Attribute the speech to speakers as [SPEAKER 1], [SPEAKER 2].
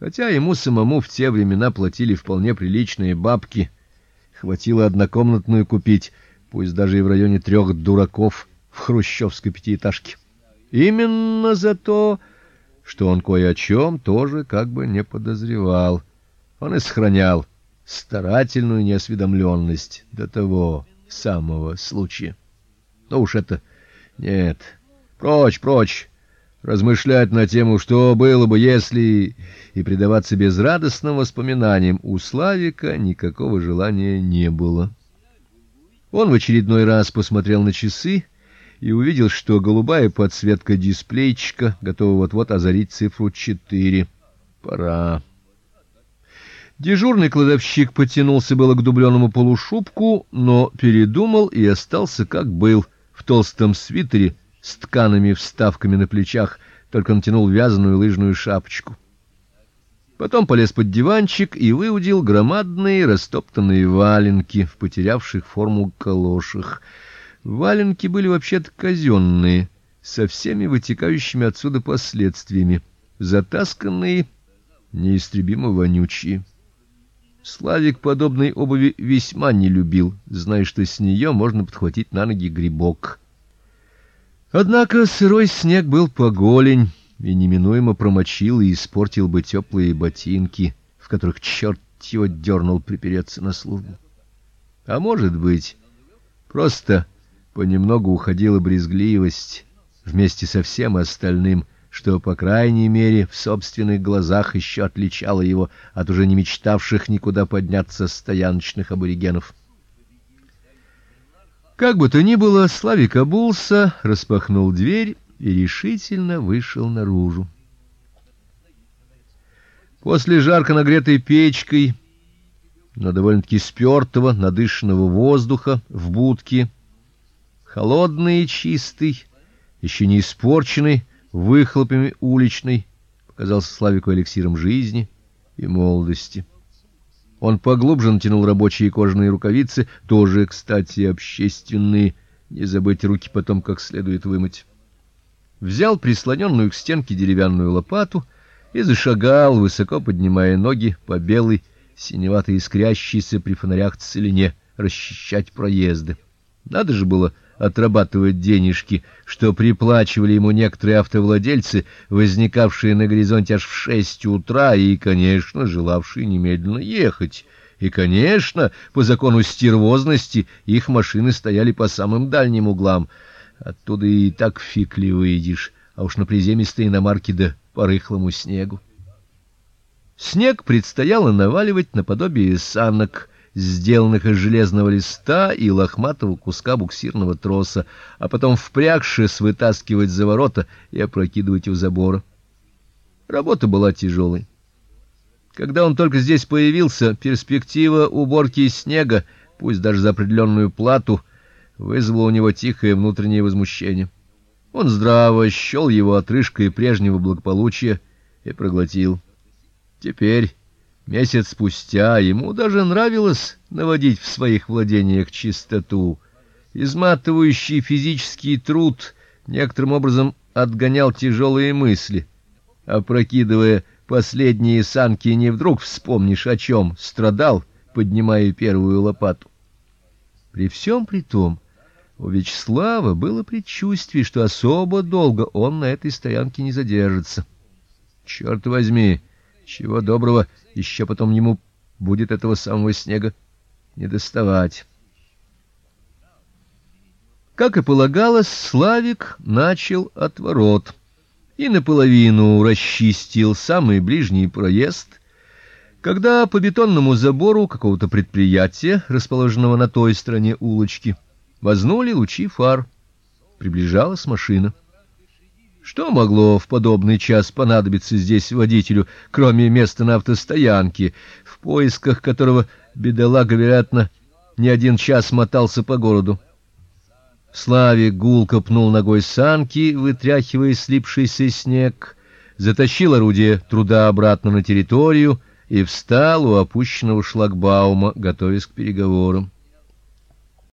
[SPEAKER 1] Хотя ему самому в те времена платили вполне приличные бабки, хватило однокомнатную купить, пусть даже и в районе трех дураков в хрущевской пятиэтажке. Именно за то, что он кое о чем тоже как бы не подозревал. Он и сохранял старательную неосведомленность до того самого случая. Но уж это нет. Прочь, прочь размышлять на тему, что было бы, если и предаваться безрадостным воспоминаниям у Славика никакого желания не было. Он в очередной раз посмотрел на часы и увидел, что голубая подсветка дисплейчика готова вот-вот озарить цифру 4. Пора. Дежурный кладовщик потянулся было к дубленому полушубку, но передумал и остался как был, в толстом свитере с ткаными вставками на плечах, только натянул вязаную лыжную шапочку. Потом полез под диванчик и выудил громадные растоптанные валенки в потерявших форму калошах. Валенки были вообще-то казенные, со всеми вытекающими отсюда последствиями, затасканные, неистребимо вонючие. Славик подобной обуви весьма не любил, зная, что с нее можно подхватить на ноги грибок. Однако сырой снег был по голень и неминуемо промочил и испортил бы теплые ботинки, в которых черт его дернул припереться на службу. А может быть, просто понемногу уходила брезгливость вместе со всем остальным, что по крайней мере в собственных глазах еще отличало его от уже не мечтавших никуда подняться стояночных аборигенов. Как бы то ни было, Славик обулся, распахнул дверь и решительно вышел наружу. После жарко нагретой печкой, но довольно-таки спёртого, надышанного воздуха в будке, холодный и чистый, еще не испорченный, выхлопами уличной, показался Славику эликсиром жизни и молодости. Он поглубже натянул рабочие кожаные рукавицы, тоже, кстати, общественные, не забыть руки потом как следует вымыть. Взял прислоненную к стенке деревянную лопату и зашагал, высоко поднимая ноги по белой, синевато искрящейся при фонарях целине, расчищать проезды. Надо же было отрабатывать денежки, что приплачивали ему некоторые автовладельцы, возникавшие на горизонте аж в шесть утра и, конечно, желавшие немедленно ехать. И, конечно, по закону стервозности их машины стояли по самым дальним углам. Оттуда и так фиг ли выйдешь, а уж на приземистой иномарке да по рыхлому снегу. Снег предстояло наваливать наподобие санок, сделанных из железного листа и лохматого куска буксирного троса, а потом впрягшись вытаскивать за ворота и опрокидывать у забора. Работа была тяжелой. Когда он только здесь появился, перспектива уборки снега, пусть даже за определенную плату, вызвала у него тихое внутреннее возмущение. Он здраво счёл его отрыжкой прежнего благополучия и проглотил. Теперь Месяц спустя ему даже нравилось наводить в своих владениях чистоту. Изматывающий физический труд некоторым образом отгонял тяжелые мысли. Опрокидывая последние санки, не вдруг вспомнишь, о чем страдал, поднимая первую лопату. При всем при том, у Вячеслава было предчувствие, что особо долго он на этой стоянке не задержится. Черт возьми, чего доброго, еще потом ему будет этого самого снега не доставать. Как и полагалось, Славик начал от ворот и наполовину расчистил самый ближний проезд, когда по бетонному забору какого-то предприятия, расположенного на той стороне улочки, вознули лучи фар. Приближалась машина. Что могло в подобный час понадобиться здесь водителю, кроме места на автостоянке, в поисках которого бедолага, вероятно, не один час мотался по городу? Славик гулко пнул ногой санки, вытряхивая слипшийся снег, затащил орудие труда обратно на территорию и встал у опущенного шлагбаума, готовясь к переговорам.